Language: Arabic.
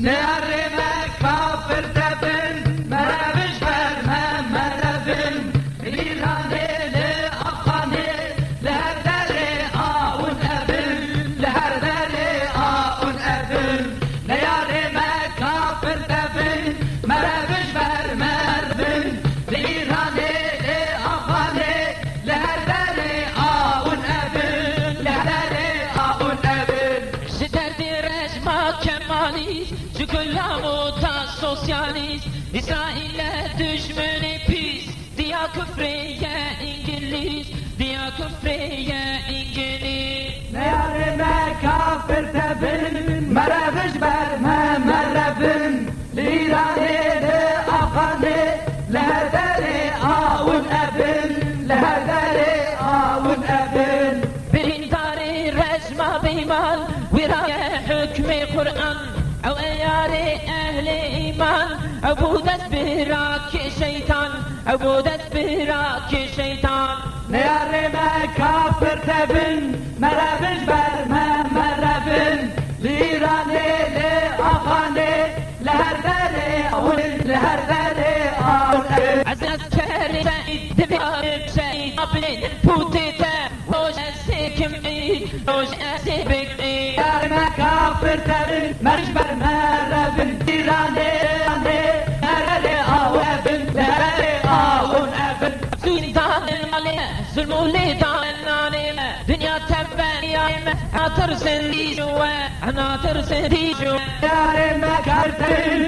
Nehrime kafir tebin, merevij verme merevim, bir haneli kemalist Cükulla muta sosyalist İsrail'e düşmüne pis. Diya küfreye İngiliz Diya küfreye İngiliz. Ne yarime kafir tebin Mereviş berme merevin Lirane de akane Leherdere avun ebin Leherdere حكم قرآن أو أياري أهل إيمان أو بودت براك شيطان أو بودت براك شيطان. نيارمى كافر تبن مرابش برما مرابن. ليراني لأخاني لهدري آون لهدري آون أبن عزت كاري سعيد دبار سعيد قبلين بوتيتا وش أسيكم عيد وش أسيبك عيد Yarma kafir terin merşber يا إمة عطر سندي جوا عناطر سندي جوا Yarma kafir